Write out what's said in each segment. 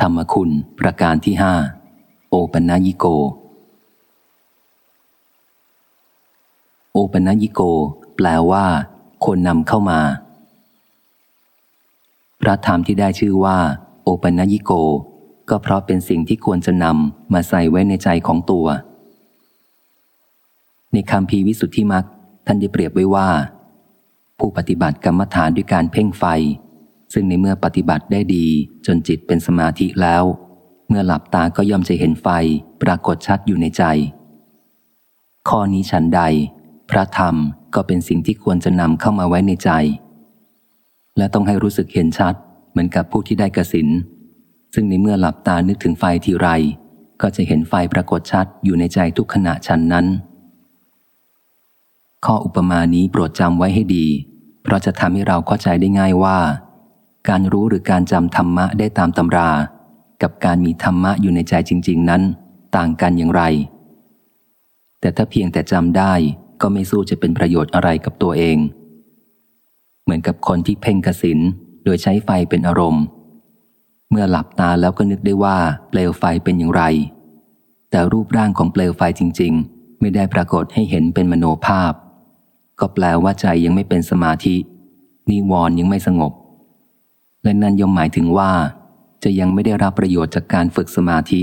ธรรมคุณ ประการที่ห้าโอปัญญิโก โอปัญญิโก แปลว่า คนนำเข้ามา พระธรรมที่ได้ชื่อว่า โอปัญญิโก ก็เพราะเป็นสิ่งที่ควรจะนำมาใส่ไว้ในใจของตัว ในคำพีวิสุทธิมักท่านได้เปรียบไว้ว่า ผู้ปฏิบัติกรรมฐานด้วยการเพ่งไฟ ซึ่งในเมื่อปฏิบัติได้ดีจนจิตเป็นสมาธิแล้ว เมื่อหลับตาก็ย่อมจะเห็นไฟปรากฏชัดอยู่ในใจ ข้อนี้ฉันใด พระธรรมก็เป็นสิ่งที่ควรจะนำเข้ามาไว้ในใจ และต้องให้รู้สึกเห็นชัดเหมือนกับผู้ที่ได้กสินซึ่งในเมื่อหลับตานึกถึงไฟทีไร ก็จะเห็นไฟปรากฏชัดอยู่ในใจทุกขณะฉันนั้น ข้ออุปมานี้โปรดจำไว้ให้ดี เพราะจะทำให้เราเข้าใจได้ง่ายว่า การรู้หรือการจำธรรมะได้ตามตำรา กับการมีธรรมะอยู่ในใจจริง ๆ นั้น ต่างกันอย่างไร แต่ถ้าเพียงแต่จำได้ก็ไม่สู้จะเป็นประโยชน์อะไรกับตัวเอง เหมือนกับคนที่เพ่งกสินโดยใช้ไฟเป็นอารมณ์ เมื่อหลับตาแล้วก็นึกได้ว่าเปลวไฟเป็นอย่างไร แต่รูปร่างของเปลวไฟจริง ๆ ไม่ได้ปรากฏให้เห็นเป็นมโนภาพ ก็แปลว่าใจยังไม่เป็นสมาธินิวรณ์ยังไม่สงบ และนั่นย่อมหมายถึงว่า จะยังไม่ได้รับประโยชน์จากการฝึกสมาธิ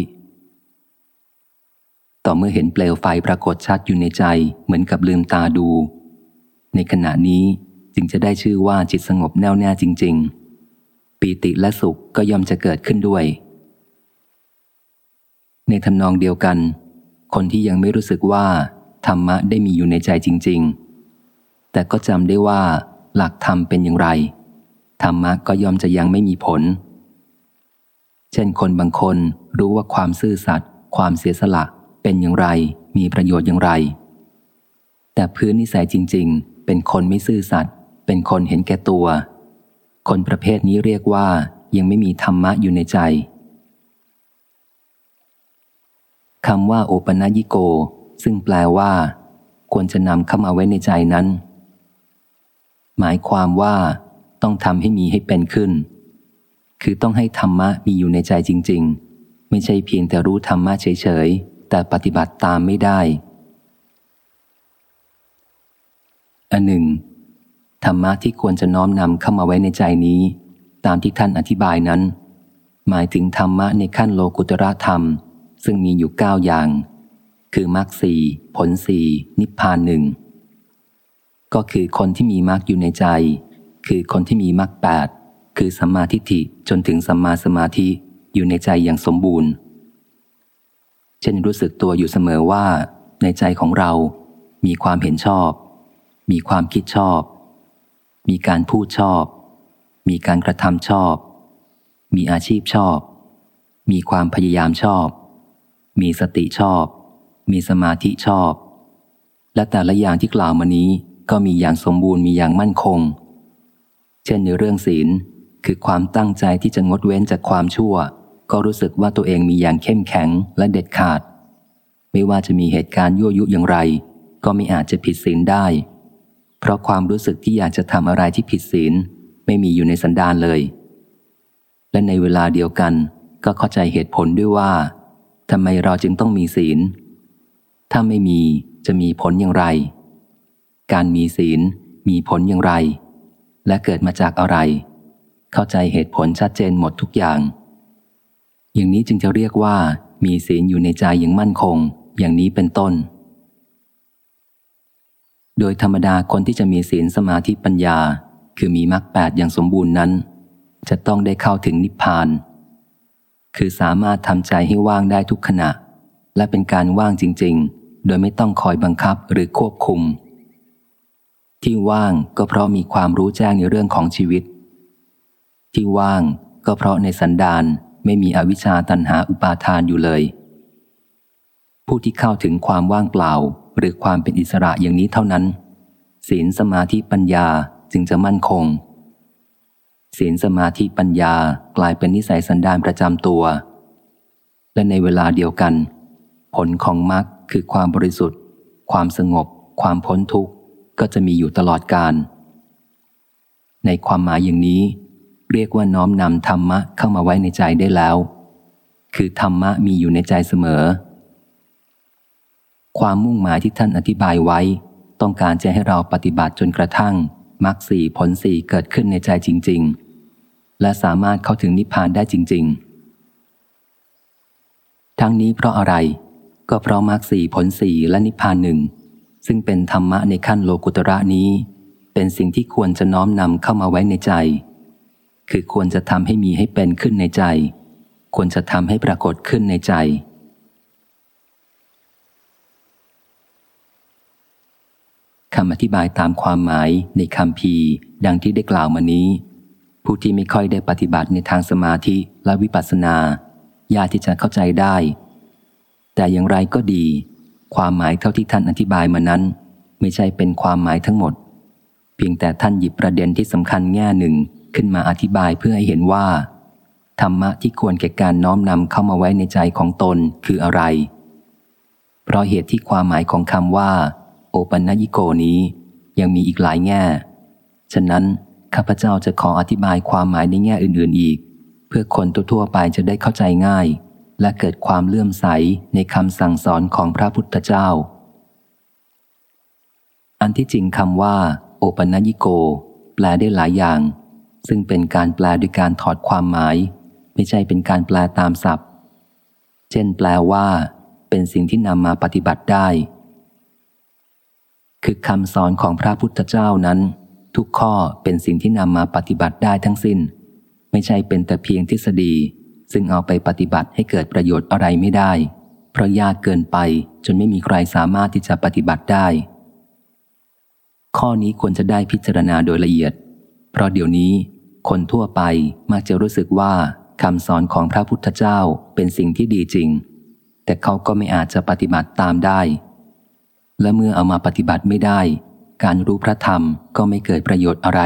ต่อเมื่อเห็นเปลวไฟปรากฏชัดอยู่ในใจเหมือนกับลืมตาดู ในขณะนี้จึงจะได้ชื่อว่าจิตสงบแน่วแน่จริง ๆ ปีติและสุขก็ย่อมจะเกิดขึ้นด้วย ในทำนองเดียวกัน คนที่ยังไม่รู้สึกว่าธรรมะได้มีอยู่ในใจจริง ๆ แต่ก็จำได้ว่าหลักธรรมเป็นอย่างไร ธรรมะก็ยอมจะยังไม่มีผล เช่นคนบางคนรู้ว่าความซื่อสัตย์ความเสียสละเป็นอย่างไร มีประโยชน์อย่างไร แต่พื้นนิสัยจริง ๆ เป็นคนไม่ซื่อสัตย์เป็นคนเห็นแก่ตัว คนประเภทนี้เรียกว่ายังไม่มีธรรมะอยู่ในใจคำว่าโอปนัญิโก ซึ่งแปลว่า ควรจะนำเข้ามาไว้ในใจนั้น หมายความว่า ต้องทำให้มีให้เป็นขึ้น คือต้องให้ธรรมะมีอยู่ในใจจริง ๆ ไม่ใช่เพียงแต่รู้ธรรมะเฉยๆ แต่ปฏิบัติตามไม่ได้ อันหนึ่ง ธรรมะที่ควรจะน้อมนำเข้ามาไว้ในใจนี้ ตามที่ท่านอธิบายนั้น หมายถึงธรรมะในขั้นโลกุตระธรรม ซึ่งมีอยู่เก้าอย่าง คือมรรคสี่ผลสี่นิพพานหนึ่งก็คือคนที่มีมรรคอยู่ในใจ คือคนที่มีมรรคแปดคือสัมมาทิฏฐิจนถึงสัมมาสมาธิอยู่ในใจอย่างสมบูรณ์ เช่นรู้สึกตัวอยู่เสมอว่า ในใจของเรา มีความเห็นชอบ มีความคิดชอบ มีการพูดชอบ มีการกระทำชอบ มีอาชีพชอบ มีความพยายามชอบ มีสติชอบ มีสมาธิชอบ และแต่ละอย่างที่กล่าวมานี้ก็มีอย่างสมบูรณ์มีอย่างมั่นคง เช่นในเรื่องศีล คือความตั้งใจที่จะงดเว้นจากความชั่ว ก็รู้สึกว่าตัวเองมีอย่างเข้มแข็งและเด็ดขาด ไม่ว่าจะมีเหตุการณ์ยั่วยุอย่างไร ก็ไม่อาจจะผิดศีลได้ เพราะความรู้สึกที่อยากจะทำอะไรที่ผิดศีล ไม่มีอยู่ในสันดานเลย และในเวลาเดียวกัน ก็เข้าใจเหตุผลด้วยว่าทำไมเราจึงต้องมีศีล ถ้าไม่มีจะมีผลอย่างไร การมีศีลมีผลอย่างไร และเกิดมาจากอะไร เข้าใจเหตุผลชัดเจนหมดทุกอย่าง อย่างนี้จึงจะเรียกว่ามีศีลอยู่ในใจอย่างมั่นคง อย่างนี้เป็นต้น โดยธรรมดาคนที่จะมีศีลสมาธิปัญญา คือมีมรรคแปดอย่างสมบูรณ์นั้น จะต้องได้เข้าถึงนิพพาน คือสามารถทำใจให้ว่างได้ทุกขณะ และเป็นการว่างจริง ๆ โดยไม่ต้องคอยบังคับหรือควบคุม ที่ว่างก็เพราะมีความรู้แจ้งในเรื่องของชีวิต ที่ว่างก็เพราะในสันดานไม่มีอวิชชาตันหาอุปาทานอยู่เลย ผู้ที่เข้าถึงความว่างเปล่า หรือความเป็นอิสระอย่างนี้เท่านั้น ศีลสมาธิปัญญาจึงจะมั่นคง ศีลสมาธิปัญญากลายเป็นนิสัยสันดานประจำตัว และในเวลาเดียวกัน ผลของมรรคคือความบริสุทธิ์ ความสงบ ความพ้นทุกข์ ก็จะมีอยู่ตลอดการ ในความหมายอย่างนี้ เรียกว่าน้อมนำธรรมะเข้ามาไว้ในใจได้แล้ว คือธรรมะมีอยู่ในใจเสมอ ความมุ่งหมายที่ท่านอธิบายไว้ ต้องการจะให้เราปฏิบัติจนกระทั่งมรรคสี่ผลสี่เกิดขึ้นในใจจริง ๆ และสามารถเข้าถึงนิพพานได้จริง ๆ ทั้งนี้เพราะอะไร ก็เพราะมรรคสี่ผลสี่และนิพพานหนึ่ง ซึ่งเป็นธรรมะในขั้นโลกุตระนี้ เป็นสิ่งที่ควรจะน้อมนำเข้ามาไว้ในใจ คือควรจะทำให้มีให้เป็นขึ้นในใจ ควรจะทำให้ปรากฏขึ้นในใจ คำอธิบายตามความหมายในคำพีดังที่ได้กล่าวมานี้ ผู้ที่ไม่ค่อยได้ปฏิบัติในทางสมาธิและวิปัสสนายากที่จะเข้าใจได้ แต่อย่างไรก็ดี ความหมายเท่าที่ท่านอธิบายมานั้น ไม่ใช่เป็นความหมายทั้งหมด เพียงแต่ท่านหยิบประเด็นที่สำคัญแง่หนึ่งขึ้นมาอธิบายเพื่อให้เห็นว่า ธรรมะที่ควรแก่การน้อมนำเข้ามาไว้ในใจของตนคืออะไร เพราะเหตุที่ความหมายของคำว่า โอปัญญิโกนี้ยังมีอีกหลายแง่ ฉะนั้นข้าพเจ้าจะขออธิบายความหมายในแง่อื่น ๆ อีก เพื่อคนทั่วไปจะได้เข้าใจง่าย และเกิดความเลื่อมใสในคำสั่งสอนของพระพุทธเจ้า อันที่จริงคำว่า โอปัญญิโก แปลได้หลายอย่าง ซึ่งเป็นการแปลด้วยการถอดความหมาย ไม่ใช่เป็นการแปลตามศัพท์ เช่น แปลว่า เป็นสิ่งที่นำมาปฏิบัติได้ คือคำสอนของพระพุทธเจ้านั้น ทุกข้อเป็นสิ่งที่นำมาปฏิบัติได้ทั้งสิน้น ไม่ใช่เป็นแต่เพียงทฤษฎี ซึ่งเอาไปปฏิบัติให้เกิดประโยชน์อะไรไม่ได้ เพราะยากเกินไปจนไม่มีใครสามารถที่จะปฏิบัติได้ ข้อนี้ควรจะได้พิจารณาโดยละเอียด เพราะเดี๋ยวนี้ คนทั่วไปมักจะรู้สึกว่าคำสอนของพระพุทธเจ้าเป็นสิ่งที่ดีจริง แต่เขาก็ไม่อาจจะปฏิบัติตามได้ และเมื่อเอามาปฏิบัติไม่ได้ การรู้พระธรรมก็ไม่เกิดประโยชน์อะไร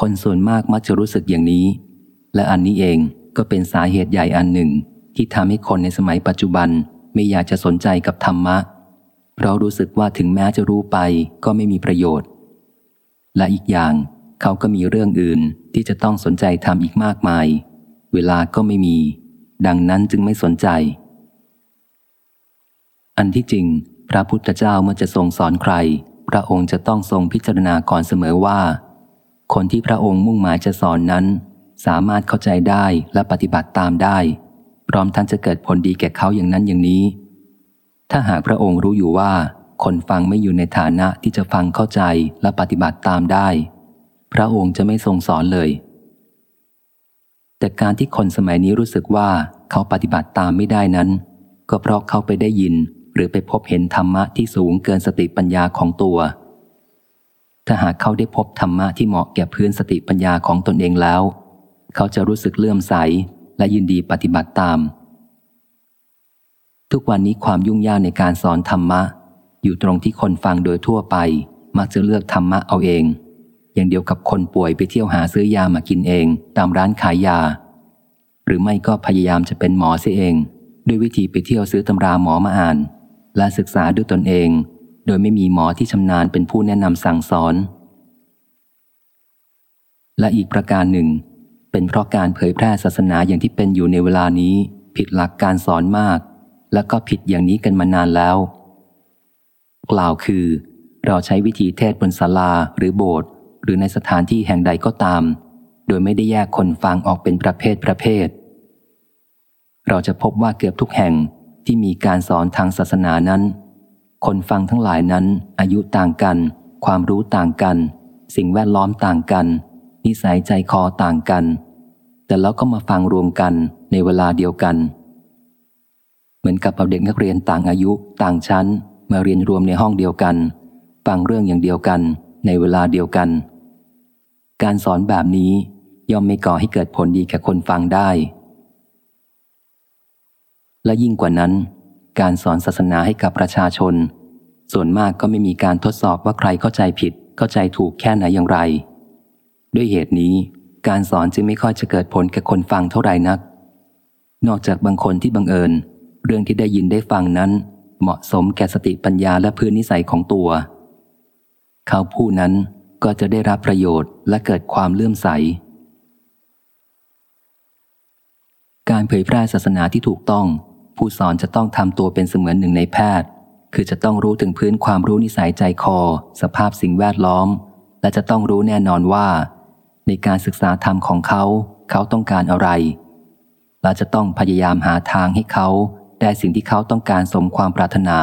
คนส่วนมากมักจะรู้สึกอย่างนี้ และอันนี้เอง ก็เป็นสาเหตุใหญ่อันหนึ่ง ที่ทำให้คนในสมัยปัจจุบันไม่อยากจะสนใจกับธรรมะ เพราะรู้สึกว่าถึงแม้จะรู้ไปก็ไม่มีประโยชน์ และอีกอย่างเขาก็มีเรื่องอื่นที่จะต้องสนใจทำอีกมากมาย เวลาก็ไม่มี ดังนั้นจึงไม่สนใจ อันที่จริง พระพุทธเจ้าเมื่อจะทรงสอนใคร พระองค์จะต้องทรงพิจารณาก่อนเสมอว่า คนที่พระองค์มุ่งหมายจะสอนนั้น สามารถเข้าใจได้และปฏิบัติตามได้ พร้อมท่านจะเกิดผลดีแก่เขาอย่างนั้นอย่างนี้ ถ้าหากพระองค์รู้อยู่ว่า คนฟังไม่อยู่ในฐานะที่จะฟังเข้าใจและปฏิบัติตามได้ พระองค์จะไม่ทรงสอนเลย แต่การที่คนสมัยนี้รู้สึกว่าเขาปฏิบัติตามไม่ได้นั้น ก็เพราะเขาไปได้ยินหรือไปพบเห็นธรรมะที่สูงเกินสติปัญญาของตัว ถ้าหากเขาได้พบธรรมะที่เหมาะแก่พื้นสติปัญญาของตนเองแล้ว เขาจะรู้สึกเลื่อมใสและยินดีปฏิบัติตาม ทุกวันนี้ความยุ่งยากในการสอนธรรมะ อยู่ตรงที่คนฟังโดยทั่วไป มักจะเลือกธรรมะเอาเอง อย่างเดียวกับคนป่วยไปเที่ยวหาซื้อยามากินเอง ตามร้านขายยา หรือไม่ก็พยายามจะเป็นหมอเสียเอง ด้วยวิธีไปเที่ยวซื้อตำราหมอมาอ่าน และศึกษาด้วยตนเอง โดยไม่มีหมอที่ชำนาญเป็นผู้แนะนำสั่งสอนและอีกประการหนึ่ง เป็นเพราะการเผยแพร่ศาสนาอย่างที่เป็นอยู่ในเวลานี้ ผิดหลักการสอนมาก และก็ผิดอย่างนี้กันมานานแล้ว กล่าวคือ เราใช้วิธีเทศบนศาลาหรือโบสถ์หรือในสถานที่แห่งใดก็ตาม โดยไม่ได้แยกคนฟังออกเป็นประเภทประเภท เราจะพบว่าเกือบทุกแห่งที่มีการสอนทางศาสนานั้น คนฟังทั้งหลายนั้น อายุต่างกัน ความรู้ต่างกัน สิ่งแวดล้อมต่างกัน นิสัยใจคอต่างกัน แต่แล้วก็มาฟังรวมกันในเวลาเดียวกัน เหมือนกับเอาเด็กนักเรียนต่างอายุต่างชั้น มาเรียนรวมในห้องเดียวกัน ฟังเรื่องอย่างเดียวกันในเวลาเดียวกัน การสอนแบบนี้ย่อมไม่ก่อให้เกิดผลดีแก่คนฟังได้ และยิ่งกว่านั้น การสอนศาสนาให้กับประชาชน ส่วนมากก็ไม่มีการทดสอบว่าใครเข้าใจผิดเข้าใจถูกแค่ไหนอย่างไร ด้วยเหตุนี้การสอนจึงไม่ค่อยจะเกิดผลกับคนฟังเท่าไหร่นัก นอกจากบางคนที่บังเอิญ เรื่องที่ได้ยินได้ฟังนั้น เหมาะสมแก่สติปัญญาและพื้นนิสัยของตัว เขาผู้นั้นก็จะได้รับประโยชน์และเกิดความเลื่อมใส การเผยแพร่ศาสนาที่ถูกต้อง ผู้สอนจะต้องทำตัวเป็นเสมือนหนึ่งในแพทย์ คือจะต้องรู้ถึงพื้นความรู้นิสัยใจคอ สภาพสิ่งแวดล้อม และจะต้องรู้แน่นอนว่า ในการศึกษาธรรมของเขา เขาต้องการอะไร และจะต้องพยายามหาทางให้เขาได้สิ่งที่เขาต้องการสมความปรารถนา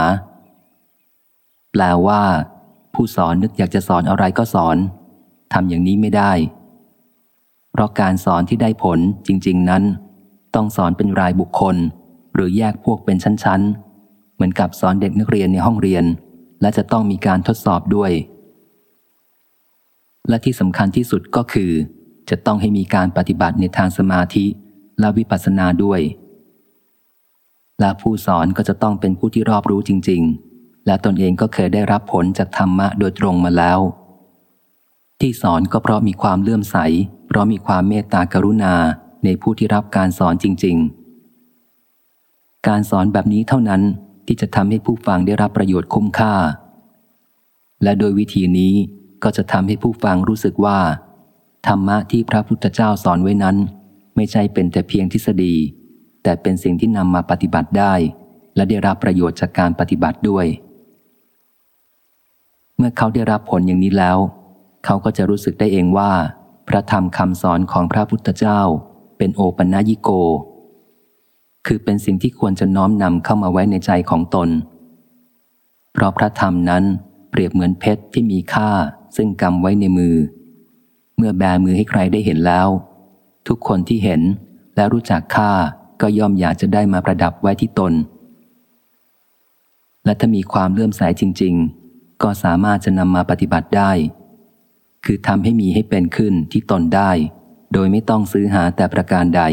แปลว่า ผู้สอนนึกอยากจะสอนอะไรก็สอนทำอย่างนี้ไม่ได้ เพราะการสอนที่ได้ผลจริง ๆ นั้น ต้องสอนเป็นรายบุคคล หรือแยกพวกเป็นชั้น ๆ เหมือนกับสอนเด็กนักเรียนในห้องเรียน และจะต้องมีการทดสอบด้วย และที่สำคัญที่สุดก็คือ จะต้องให้มีการปฏิบัติในทางสมาธิและวิปัสสนาด้วย และผู้สอนก็จะต้องเป็นผู้ที่รอบรู้จริง ๆ และตนเองก็เคยได้รับผลจากธรรมะโดยตรงมาแล้ว ที่สอนก็เพราะมีความเลื่อมใส เพราะมีความเมตตากรุณาในผู้ที่รับการสอนจริง ๆ การสอนแบบนี้เท่านั้นที่จะทำให้ผู้ฟังได้รับประโยชน์คุ้มค่า และโดยวิธีนี้ ก็จะทำให้ผู้ฟังรู้สึกว่า ธรรมะที่พระพุทธเจ้าสอนไว้นั้น ไม่ใช่เป็นแต่เพียงทฤษฎี แต่เป็นสิ่งที่นำมาปฏิบัติได้ และได้รับประโยชน์จากการปฏิบัติด้วย เมื่อเขาได้รับผลอย่างนี้แล้ว เขาก็จะรู้สึกได้เองว่า พระธรรมคำสอนของพระพุทธเจ้า เป็นโอปัญญิโก คือเป็นสิ่งที่ควรจะน้อมนำเข้ามาไว้ในใจของตน เพราะพระธรรมนั้นเปรียบเหมือนเพชรที่มีค่า ซึ่งกำไว้ในมือ เมื่อแบมือให้ใครได้เห็นแล้ว ทุกคนที่เห็นและรู้จักค่าก็ย่อมอยากจะได้มาประดับไว้ที่ตน และถ้ามีความเลื่อมใสจริง ๆ ก็สามารถจะนำมาปฏิบัติได้ คือทำให้มีให้เป็นขึ้นที่ตนได้ โดยไม่ต้องซื้อหาแต่ประการใด